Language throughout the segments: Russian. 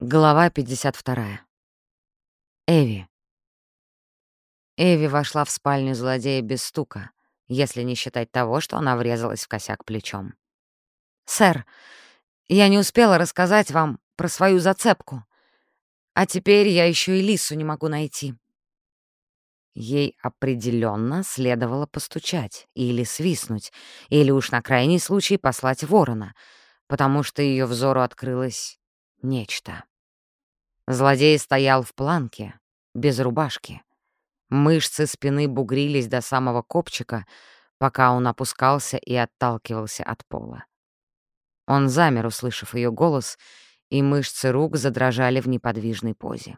Глава 52. Эви. Эви вошла в спальню злодея без стука, если не считать того, что она врезалась в косяк плечом. «Сэр, я не успела рассказать вам про свою зацепку, а теперь я еще и Лису не могу найти». Ей определенно следовало постучать или свистнуть, или уж на крайний случай послать ворона, потому что ее взору открылось нечто. Злодей стоял в планке, без рубашки. Мышцы спины бугрились до самого копчика, пока он опускался и отталкивался от пола. Он замер, услышав ее голос, и мышцы рук задрожали в неподвижной позе.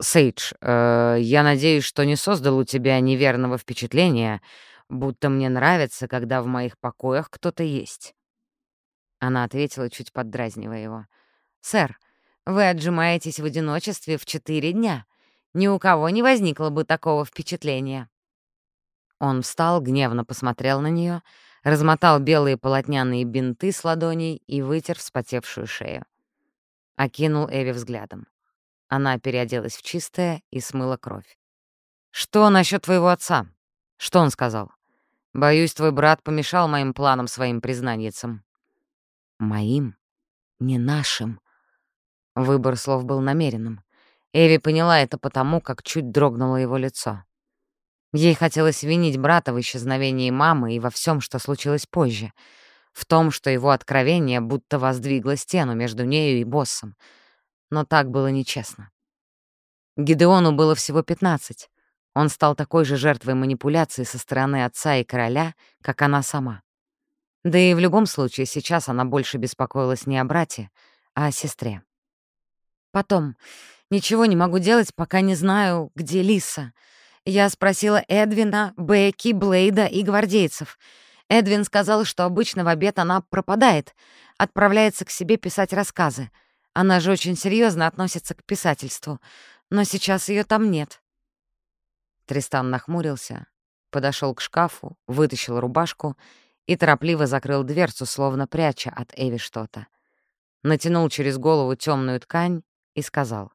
«Сейдж, э, я надеюсь, что не создал у тебя неверного впечатления, будто мне нравится, когда в моих покоях кто-то есть». Она ответила, чуть поддразнивая его. «Сэр, вы отжимаетесь в одиночестве в четыре дня. Ни у кого не возникло бы такого впечатления». Он встал, гневно посмотрел на нее, размотал белые полотняные бинты с ладоней и вытер вспотевшую шею. Окинул Эви взглядом. Она переоделась в чистое и смыла кровь. «Что насчет твоего отца? Что он сказал? Боюсь, твой брат помешал моим планам своим признанницам». «Моим? Не нашим», Выбор слов был намеренным. Эви поняла это потому, как чуть дрогнуло его лицо. Ей хотелось винить брата в исчезновении мамы и во всем, что случилось позже. В том, что его откровение будто воздвигло стену между нею и боссом. Но так было нечестно. Гидеону было всего пятнадцать. Он стал такой же жертвой манипуляции со стороны отца и короля, как она сама. Да и в любом случае сейчас она больше беспокоилась не о брате, а о сестре. Потом. Ничего не могу делать, пока не знаю, где Лиса. Я спросила Эдвина, Бекки, Блейда и гвардейцев. Эдвин сказал, что обычно в обед она пропадает, отправляется к себе писать рассказы. Она же очень серьезно относится к писательству, но сейчас ее там нет. Тристан нахмурился, подошел к шкафу, вытащил рубашку и торопливо закрыл дверцу, словно пряча от Эви что-то. Натянул через голову темную ткань и сказал.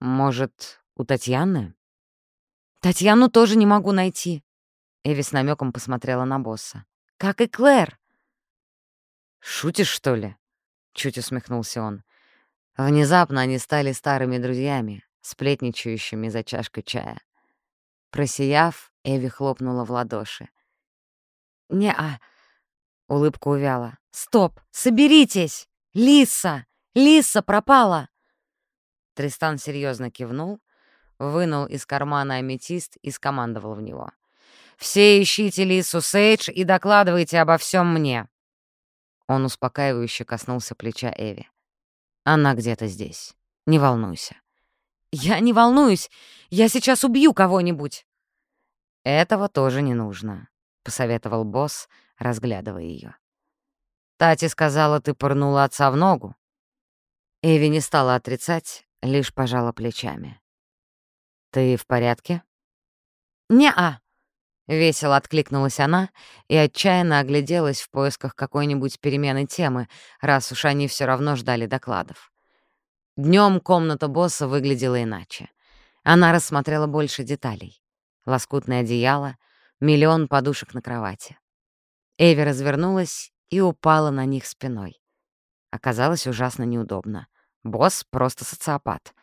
«Может, у Татьяны?» «Татьяну тоже не могу найти», — Эви с намеком посмотрела на босса. «Как и Клэр». «Шутишь, что ли?» — чуть усмехнулся он. Внезапно они стали старыми друзьями, сплетничающими за чашкой чая. Просияв, Эви хлопнула в ладоши. «Не-а», — улыбка увяла. «Стоп! Соберитесь! Лиса! Лиса пропала!» Тристан серьезно кивнул, вынул из кармана аметист и скомандовал в него. «Все ищите Лису Сейдж и докладывайте обо всем мне!» Он успокаивающе коснулся плеча Эви. «Она где-то здесь. Не волнуйся». «Я не волнуюсь. Я сейчас убью кого-нибудь». «Этого тоже не нужно», — посоветовал босс, разглядывая ее. «Тати сказала, ты пырнула отца в ногу. Эви не стала отрицать, лишь пожала плечами. «Ты в порядке?» «Не-а», — весело откликнулась она и отчаянно огляделась в поисках какой-нибудь перемены темы, раз уж они все равно ждали докладов. Днем комната босса выглядела иначе. Она рассмотрела больше деталей. Лоскутное одеяло, миллион подушек на кровати. Эви развернулась и упала на них спиной. Оказалось ужасно неудобно. Босс просто социопат.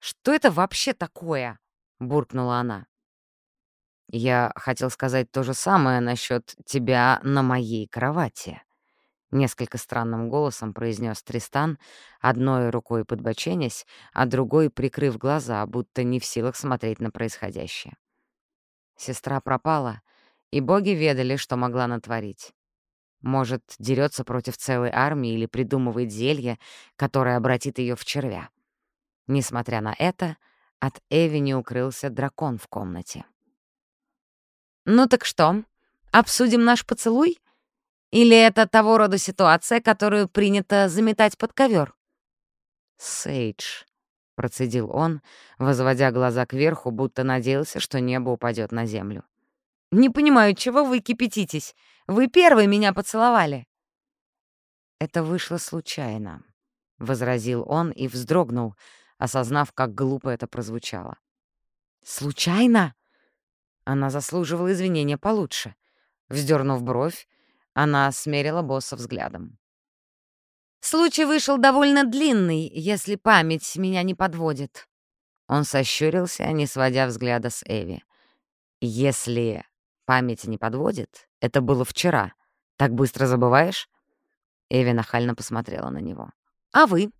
«Что это вообще такое?» — буркнула она. «Я хотел сказать то же самое насчет тебя на моей кровати», — несколько странным голосом произнес Тристан, одной рукой подбоченясь, а другой прикрыв глаза, будто не в силах смотреть на происходящее. Сестра пропала, и боги ведали, что могла натворить. Может, дерется против целой армии или придумывает зелье, которое обратит ее в червя. Несмотря на это, от Эви не укрылся дракон в комнате. «Ну так что, обсудим наш поцелуй? Или это того рода ситуация, которую принято заметать под ковер? «Сейдж», — процедил он, возводя глаза кверху, будто надеялся, что небо упадет на землю. «Не понимаю, чего вы кипятитесь? Вы первые меня поцеловали». Это вышло случайно. возразил он и вздрогнул, осознав, как глупо это прозвучало. «Случайно?» Она заслуживала извинения получше. Вздернув бровь, она смерила босса взглядом. «Случай вышел довольно длинный, если память меня не подводит». Он сощурился, не сводя взгляда с Эви. «Если память не подводит, это было вчера. Так быстро забываешь?» Эви нахально посмотрела на него. «А вы?»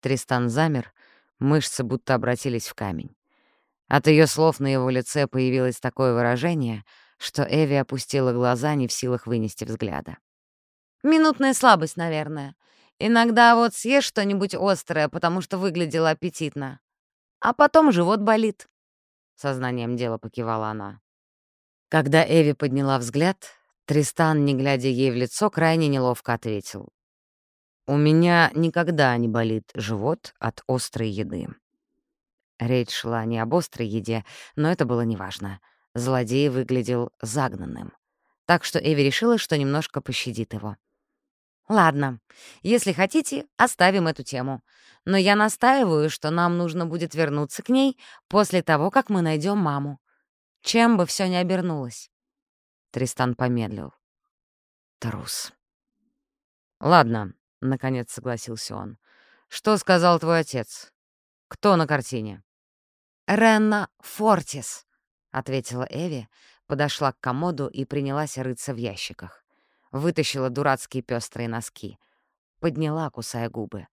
Тристан замер, мышцы будто обратились в камень. От ее слов на его лице появилось такое выражение, что Эви опустила глаза, не в силах вынести взгляда. «Минутная слабость, наверное. Иногда вот съешь что-нибудь острое, потому что выглядело аппетитно. А потом живот болит». Сознанием дела покивала она. Когда Эви подняла взгляд, Тристан, не глядя ей в лицо, крайне неловко ответил. «У меня никогда не болит живот от острой еды». Речь шла не об острой еде, но это было неважно. Злодей выглядел загнанным. Так что Эви решила, что немножко пощадит его. «Ладно, если хотите, оставим эту тему. Но я настаиваю, что нам нужно будет вернуться к ней после того, как мы найдем маму. Чем бы все ни обернулось». Тристан помедлил. Трус. «Ладно», — наконец согласился он. «Что сказал твой отец? Кто на картине?» «Ренна Фортис», — ответила Эви, подошла к комоду и принялась рыться в ящиках. Вытащила дурацкие пестрые носки. Подняла, кусая губы.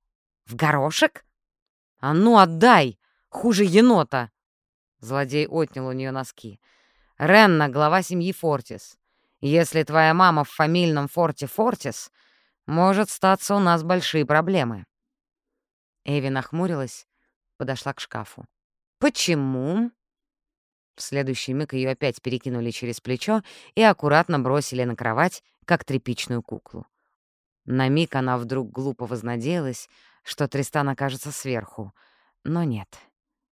«В горошек? А ну, отдай! Хуже енота!» Злодей отнял у нее носки. «Ренна — глава семьи Фортис. Если твоя мама в фамильном форте Фортис, может статься у нас большие проблемы». Эви нахмурилась, подошла к шкафу. «Почему?» В следующий миг ее опять перекинули через плечо и аккуратно бросили на кровать, как тряпичную куклу. На миг она вдруг глупо вознадеялась, что Тристан окажется сверху, но нет.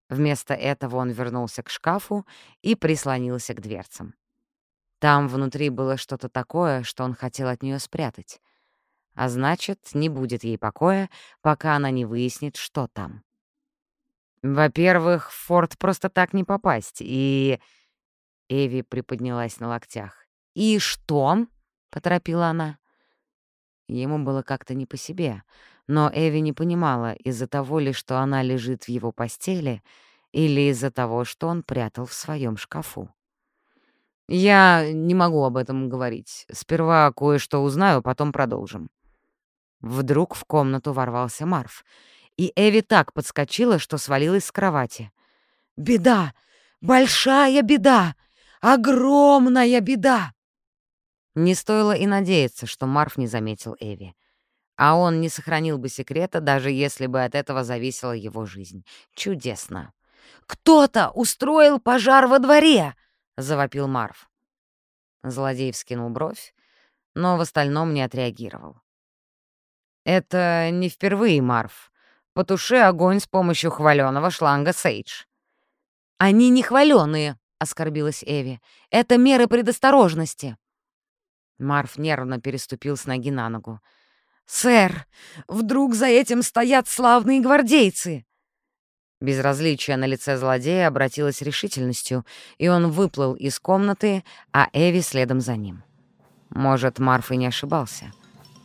Вместо этого он вернулся к шкафу и прислонился к дверцам. Там внутри было что-то такое, что он хотел от нее спрятать. А значит, не будет ей покоя, пока она не выяснит, что там. Во-первых, в форт просто так не попасть, и... Эви приподнялась на локтях. «И что?» — поторопила она. Ему было как-то не по себе, но Эви не понимала, из-за того ли, что она лежит в его постели, или из-за того, что он прятал в своем шкафу. «Я не могу об этом говорить. Сперва кое-что узнаю, потом продолжим». Вдруг в комнату ворвался Марф — и Эви так подскочила, что свалилась с кровати. «Беда! Большая беда! Огромная беда!» Не стоило и надеяться, что Марф не заметил Эви. А он не сохранил бы секрета, даже если бы от этого зависела его жизнь. Чудесно. «Кто-то устроил пожар во дворе!» — завопил Марф. Злодей вскинул бровь, но в остальном не отреагировал. «Это не впервые, Марф. Потуши огонь с помощью хваленого шланга Сейдж». «Они не хваленые», — оскорбилась Эви. «Это меры предосторожности». Марф нервно переступил с ноги на ногу. «Сэр, вдруг за этим стоят славные гвардейцы!» Безразличие на лице злодея обратилось решительностью, и он выплыл из комнаты, а Эви следом за ним. Может, Марф и не ошибался.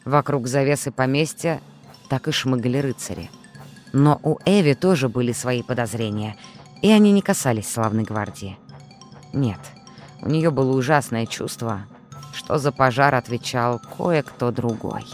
Вокруг завесы поместья так и шмыгали рыцари. Но у Эви тоже были свои подозрения, и они не касались славной гвардии. Нет, у нее было ужасное чувство, что за пожар отвечал кое-кто другой.